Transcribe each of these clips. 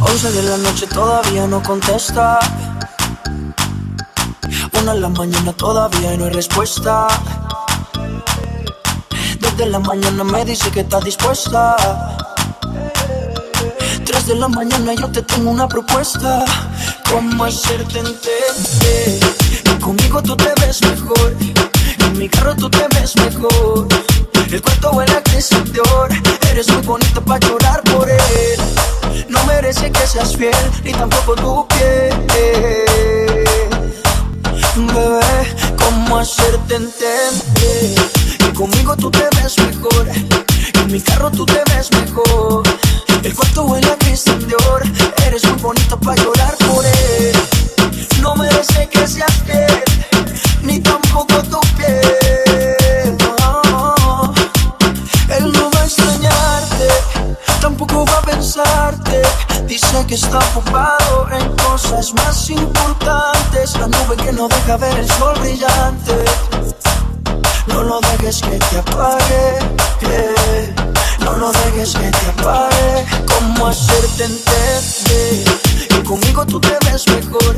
Once de la noche todavía no contesta. Una de la mañana todavía no hay respuesta. Desde la mañana me dice que está dispuesta. Tres de la mañana yo te tengo una propuesta. ¿Cómo hacerte entender? Que conmigo tú te ves mejor. En mi carro tú te ves mejor. El cuarto huele a crecedor. Eres muy bonita para llorar por él. No merece que seas fiel, ni tampoco tu piel. Bebé, ¿cómo hacerte entender? Que conmigo tú te ves mejor. En mi carro tú te ves mejor. El cuarto huele a cristal de oro. Eres muy bonita para extrañarte, tampoco va a pensarte. Dice que está ocupado en cosas más importantes. La nube que no deja ver el sol brillante. No lo dejes que te apague. No lo dejes que te apague. ¿Cómo hacerte entender? Que conmigo tú te ves mejor.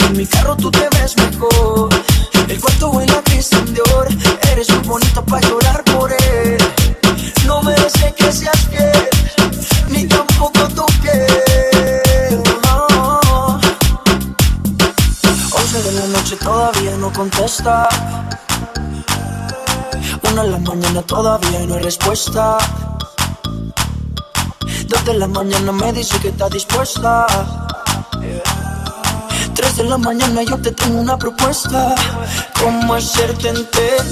En mi carro tú te ves mejor. Contesta. Una de la mañana todavía no hay respuesta. Dos de la mañana me dice que está dispuesta. Tres de la mañana yo te tengo una propuesta. ¿Cómo hacerte entender?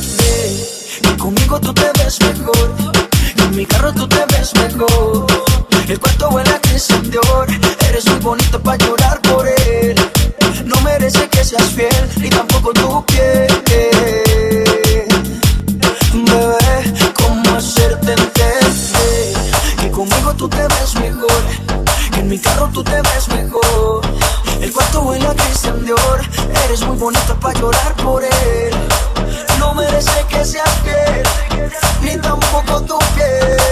Que conmigo tú te ves mejor. Mi carro tú te ves mejor. El cuarto huele a cristal de oro. Eres muy bonita para llorar por él. No merece que seas fiel, ni tampoco tu piel. Bebé, ¿cómo hacerte entender? Que conmigo tú te ves mejor. Que en mi carro tú te ves mejor. El cuarto huele a cristal de oro. Eres muy bonita para llorar por él. No merece que seas fiel, ni tampoco tu piel.